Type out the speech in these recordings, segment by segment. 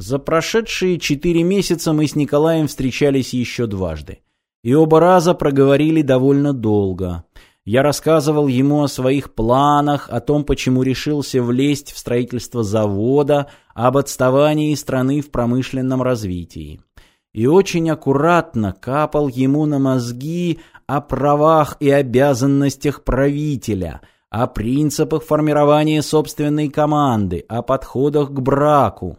За прошедшие четыре месяца мы с Николаем встречались еще дважды. И оба раза проговорили довольно долго. Я рассказывал ему о своих планах, о том, почему решился влезть в строительство завода, об отставании страны в промышленном развитии. И очень аккуратно капал ему на мозги о правах и обязанностях правителя, о принципах формирования собственной команды, о подходах к браку.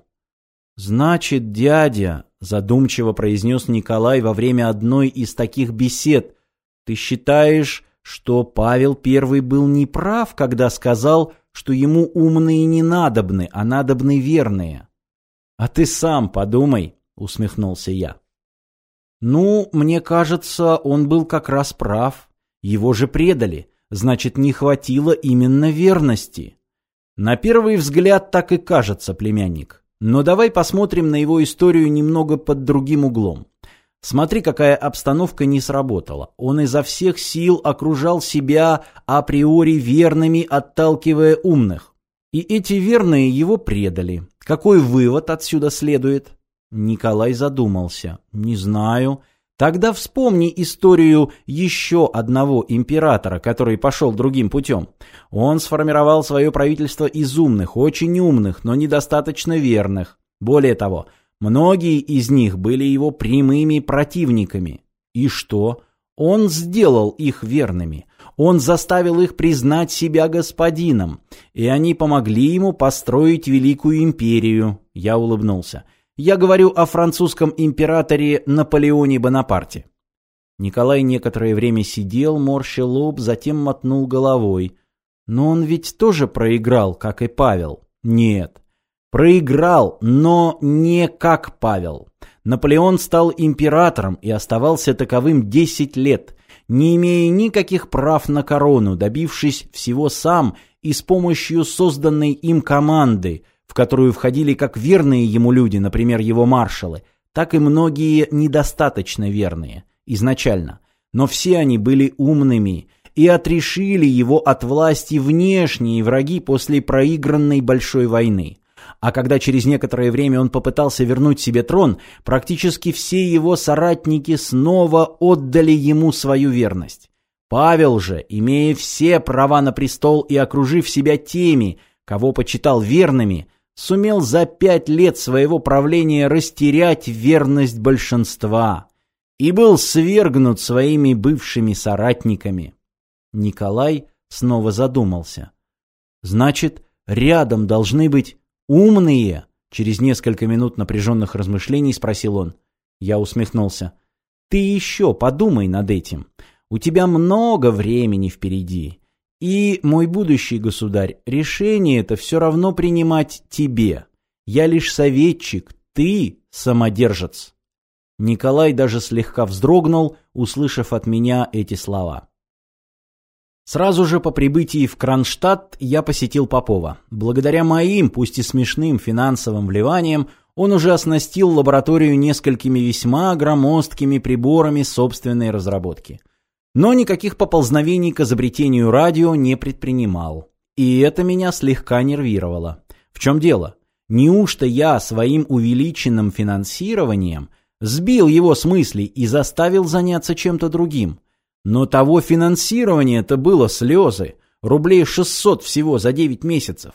«Значит, дядя», — задумчиво произнес Николай во время одной из таких бесед, «ты считаешь, что Павел I был неправ, когда сказал, что ему умные не надобны, а надобны верные?» «А ты сам подумай», — усмехнулся я. «Ну, мне кажется, он был как раз прав. Его же предали, значит, не хватило именно верности». «На первый взгляд так и кажется, племянник. Но давай посмотрим на его историю немного под другим углом. Смотри, какая обстановка не сработала. Он изо всех сил окружал себя априори верными, отталкивая умных. И эти верные его предали. Какой вывод отсюда следует? Николай задумался. Не знаю. Тогда вспомни историю еще одного императора, который пошел другим путем. Он сформировал свое правительство из умных, очень умных, но недостаточно верных. Более того, многие из них были его прямыми противниками. И что? Он сделал их верными. Он заставил их признать себя господином. И они помогли ему построить великую империю. Я улыбнулся. Я говорю о французском императоре Наполеоне Бонапарте. Николай некоторое время сидел, морщил лоб, затем мотнул головой. Но он ведь тоже проиграл, как и Павел. Нет. Проиграл, но не как Павел. Наполеон стал императором и оставался таковым десять лет, не имея никаких прав на корону, добившись всего сам и с помощью созданной им команды, в которую входили как верные ему люди, например, его маршалы, так и многие недостаточно верные, изначально. Но все они были умными и отрешили его от власти внешние враги после проигранной большой войны. А когда через некоторое время он попытался вернуть себе трон, практически все его соратники снова отдали ему свою верность. Павел же, имея все права на престол и окружив себя теми, кого почитал верными, сумел за пять лет своего правления растерять верность большинства и был свергнут своими бывшими соратниками. Николай снова задумался. «Значит, рядом должны быть умные?» Через несколько минут напряженных размышлений спросил он. Я усмехнулся. «Ты еще подумай над этим. У тебя много времени впереди. И, мой будущий государь, решение это все равно принимать тебе. Я лишь советчик, ты самодержец. Николай даже слегка вздрогнул, услышав от меня эти слова. Сразу же по прибытии в Кронштадт я посетил Попова. Благодаря моим, пусть и смешным финансовым вливаниям, он уже оснастил лабораторию несколькими весьма громоздкими приборами собственной разработки но никаких поползновений к изобретению радио не предпринимал. И это меня слегка нервировало. В чем дело? Неужто я своим увеличенным финансированием сбил его с мыслей и заставил заняться чем-то другим? Но того финансирования-то было слезы, рублей 600 всего за 9 месяцев.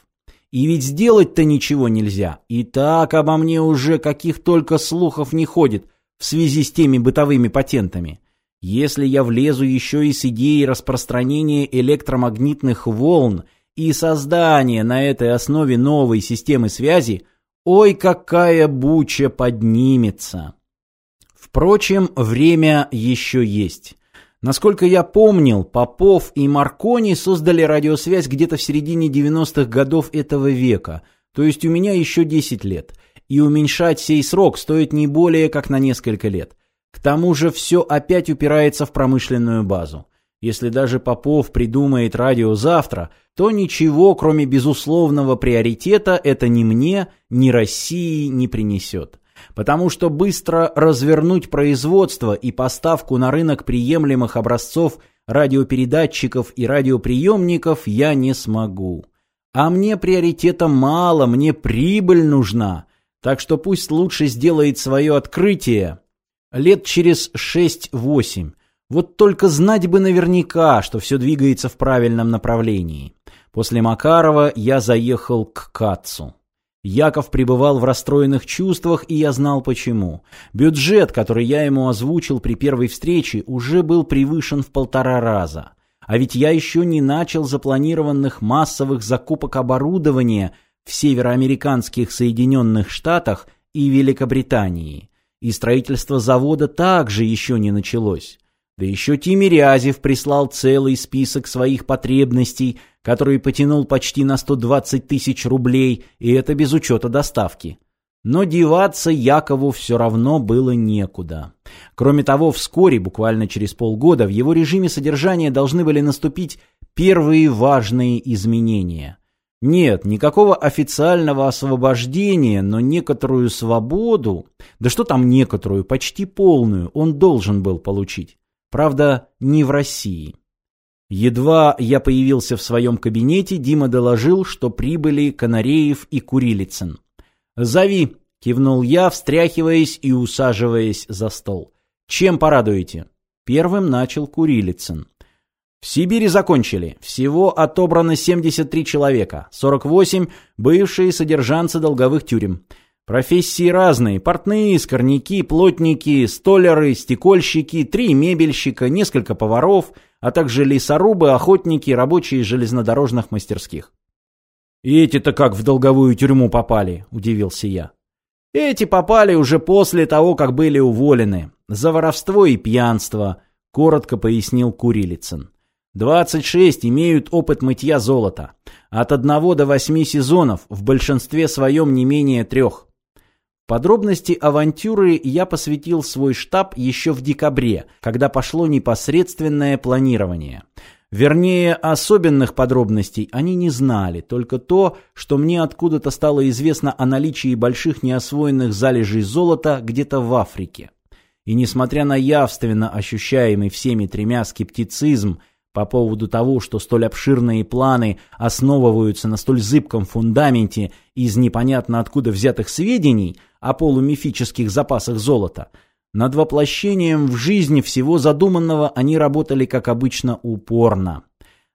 И ведь сделать-то ничего нельзя. И так обо мне уже каких только слухов не ходит в связи с теми бытовыми патентами. Если я влезу еще и с идеей распространения электромагнитных волн и создания на этой основе новой системы связи, ой, какая буча поднимется. Впрочем, время еще есть. Насколько я помнил, Попов и Маркони создали радиосвязь где-то в середине 90-х годов этого века, то есть у меня еще 10 лет. И уменьшать сей срок стоит не более как на несколько лет. К тому же все опять упирается в промышленную базу. Если даже Попов придумает радио завтра, то ничего, кроме безусловного приоритета, это ни мне, ни России не принесет. Потому что быстро развернуть производство и поставку на рынок приемлемых образцов радиопередатчиков и радиоприемников я не смогу. А мне приоритета мало, мне прибыль нужна. Так что пусть лучше сделает свое открытие лет через 6-8. Вот только знать бы наверняка, что все двигается в правильном направлении. После Макарова я заехал к Кацу. Яков пребывал в расстроенных чувствах, и я знал почему. Бюджет, который я ему озвучил при первой встрече, уже был превышен в полтора раза. А ведь я еще не начал запланированных массовых закупок оборудования в североамериканских Соединенных Штатах и Великобритании. И строительство завода также еще не началось. Да еще Тимирязев прислал целый список своих потребностей, который потянул почти на 120 тысяч рублей, и это без учета доставки. Но деваться Якову все равно было некуда. Кроме того, вскоре, буквально через полгода, в его режиме содержания должны были наступить первые важные изменения. Нет, никакого официального освобождения, но некоторую свободу, да что там некоторую, почти полную, он должен был получить. Правда, не в России. Едва я появился в своем кабинете, Дима доложил, что прибыли Канареев и Курилицын. «Зови!» — кивнул я, встряхиваясь и усаживаясь за стол. «Чем порадуете?» Первым начал Курилицын. В Сибири закончили. Всего отобрано 73 человека, 48 – бывшие содержанцы долговых тюрем. Профессии разные – портные, скорняки, плотники, столяры, стекольщики, три мебельщика, несколько поваров, а также лесорубы, охотники, рабочие железнодорожных мастерских. «И эти-то как в долговую тюрьму попали?» – удивился я. «Эти попали уже после того, как были уволены. За воровство и пьянство», – коротко пояснил Курилицын. 26 имеют опыт мытья золота. От одного до восьми сезонов, в большинстве своем не менее трех. Подробности авантюры я посвятил свой штаб еще в декабре, когда пошло непосредственное планирование. Вернее, особенных подробностей они не знали, только то, что мне откуда-то стало известно о наличии больших неосвоенных залежей золота где-то в Африке. И несмотря на явственно ощущаемый всеми тремя скептицизм по поводу того, что столь обширные планы основываются на столь зыбком фундаменте из непонятно откуда взятых сведений о полумифических запасах золота, над воплощением в жизнь всего задуманного они работали, как обычно, упорно.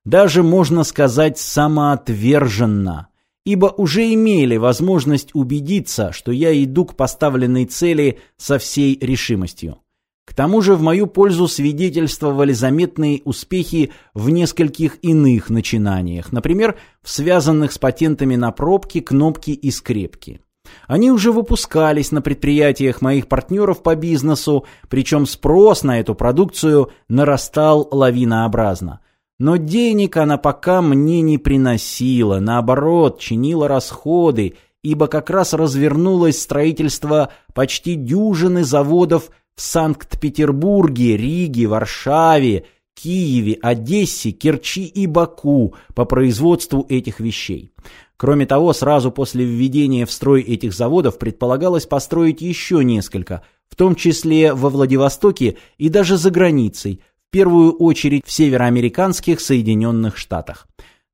Даже, можно сказать, самоотверженно, ибо уже имели возможность убедиться, что я иду к поставленной цели со всей решимостью. К тому же в мою пользу свидетельствовали заметные успехи в нескольких иных начинаниях, например, в связанных с патентами на пробки, кнопки и скрепки. Они уже выпускались на предприятиях моих партнеров по бизнесу, причем спрос на эту продукцию нарастал лавинообразно. Но денег она пока мне не приносила, наоборот, чинила расходы, ибо как раз развернулось строительство почти дюжины заводов в Санкт-Петербурге, Риге, Варшаве, Киеве, Одессе, Керчи и Баку по производству этих вещей. Кроме того, сразу после введения в строй этих заводов предполагалось построить еще несколько, в том числе во Владивостоке и даже за границей, в первую очередь в североамериканских Соединенных Штатах.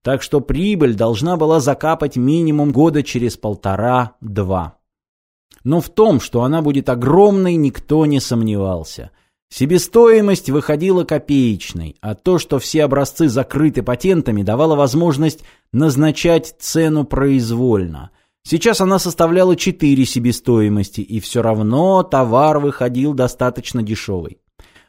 Так что прибыль должна была закапать минимум года через полтора-два. Но в том, что она будет огромной, никто не сомневался. Себестоимость выходила копеечной, а то, что все образцы закрыты патентами, давало возможность назначать цену произвольно. Сейчас она составляла 4 себестоимости, и все равно товар выходил достаточно дешевый.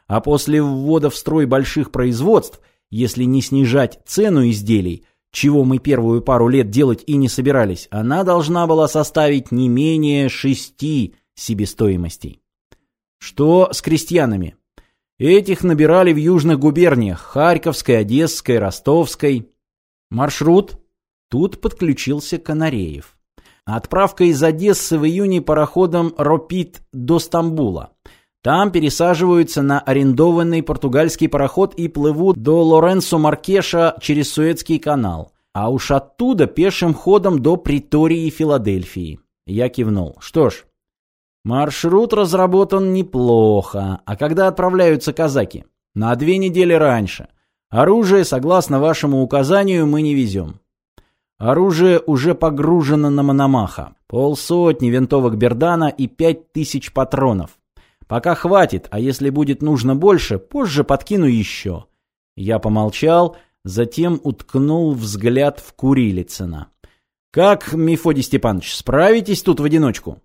А после ввода в строй больших производств, если не снижать цену изделий, чего мы первую пару лет делать и не собирались, она должна была составить не менее шести себестоимостей. Что с крестьянами? Этих набирали в южных губерниях – Харьковской, Одесской, Ростовской. Маршрут? Тут подключился Канареев. Отправка из Одессы в июне пароходом «Ропит» до Стамбула. Там пересаживаются на арендованный португальский пароход и плывут до Лоренцо Маркеша через Суэцкий канал. А уж оттуда пешим ходом до Притории Филадельфии. Я кивнул. Что ж, маршрут разработан неплохо. А когда отправляются казаки? На две недели раньше. Оружие, согласно вашему указанию, мы не везем. Оружие уже погружено на Мономаха. Полсотни винтовок Бердана и пять тысяч патронов. Пока хватит, а если будет нужно больше, позже подкину еще. Я помолчал, затем уткнул взгляд в Курилицына. «Как, Мефодий Степанович, справитесь тут в одиночку?»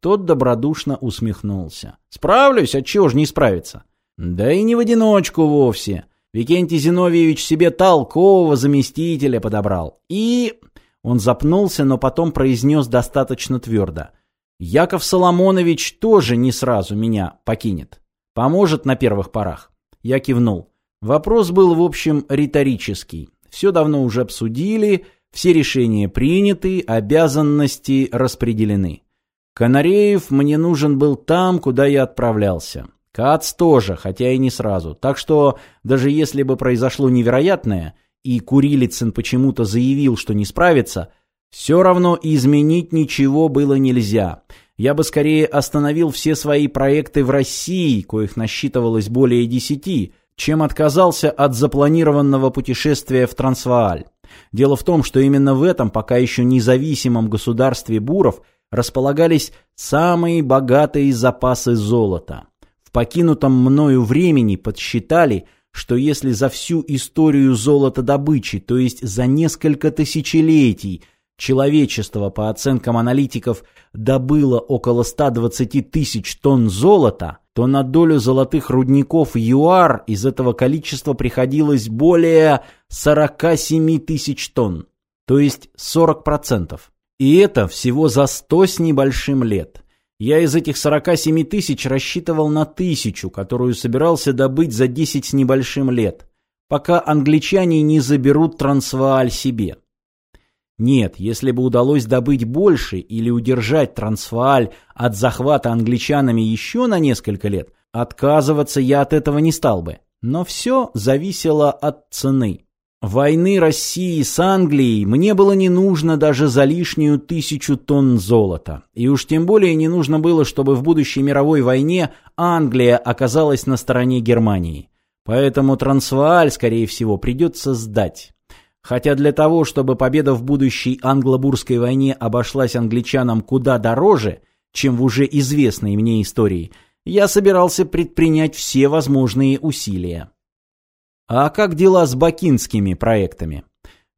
Тот добродушно усмехнулся. «Справлюсь, отчего же не справиться?» «Да и не в одиночку вовсе. Викентий Зиновьевич себе толкового заместителя подобрал. И...» Он запнулся, но потом произнес достаточно твердо. «Яков Соломонович тоже не сразу меня покинет. Поможет на первых порах». Я кивнул. Вопрос был, в общем, риторический. Все давно уже обсудили, все решения приняты, обязанности распределены. Канареев мне нужен был там, куда я отправлялся. Кац тоже, хотя и не сразу. Так что, даже если бы произошло невероятное, и Курилицын почему-то заявил, что не справится, все равно изменить ничего было нельзя. Я бы скорее остановил все свои проекты в России, коих насчитывалось более десяти, чем отказался от запланированного путешествия в Трансвааль. Дело в том, что именно в этом пока еще независимом государстве Буров располагались самые богатые запасы золота. В покинутом мною времени подсчитали, что если за всю историю золотодобычи, то есть за несколько тысячелетий, человечество, по оценкам аналитиков, добыло около 120 тысяч тонн золота, то на долю золотых рудников ЮАР из этого количества приходилось более 47 тысяч тонн, то есть 40%. И это всего за 100 с небольшим лет. Я из этих 47 тысяч рассчитывал на тысячу, которую собирался добыть за 10 с небольшим лет, пока англичане не заберут Трансвааль себе. Нет, если бы удалось добыть больше или удержать Трансвааль от захвата англичанами еще на несколько лет, отказываться я от этого не стал бы. Но все зависело от цены. Войны России с Англией мне было не нужно даже за лишнюю тысячу тонн золота. И уж тем более не нужно было, чтобы в будущей мировой войне Англия оказалась на стороне Германии. Поэтому Трансвааль, скорее всего, придется сдать. Хотя для того, чтобы победа в будущей англо-бурской войне обошлась англичанам куда дороже, чем в уже известной мне истории, я собирался предпринять все возможные усилия. А как дела с бакинскими проектами?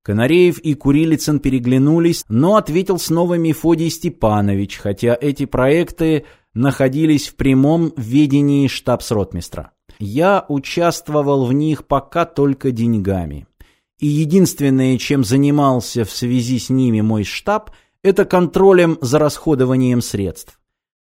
Канареев и Курилицын переглянулись, но ответил снова Мефодий Степанович, хотя эти проекты находились в прямом ведении штабс-ротмистра. Я участвовал в них пока только деньгами и единственное, чем занимался в связи с ними мой штаб, это контролем за расходованием средств.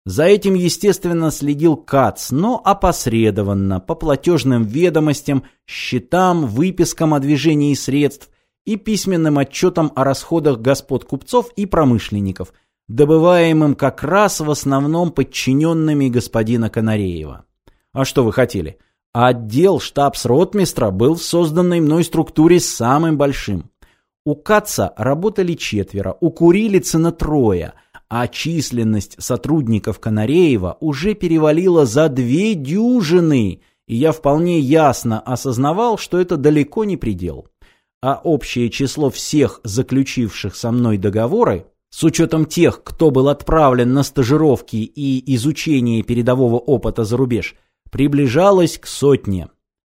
За этим, естественно, следил КАЦ, но опосредованно, по платежным ведомостям, счетам, выпискам о движении средств и письменным отчетам о расходах господ купцов и промышленников, добываемым как раз в основном подчиненными господина Канареева. А что вы хотели? Отдел штабс-ротмистра был в созданной мной структуре самым большим. У Каца работали четверо, у Курилицына трое, а численность сотрудников Канареева уже перевалила за две дюжины, и я вполне ясно осознавал, что это далеко не предел. А общее число всех заключивших со мной договоры, с учетом тех, кто был отправлен на стажировки и изучение передового опыта за рубеж – приближалась к сотне.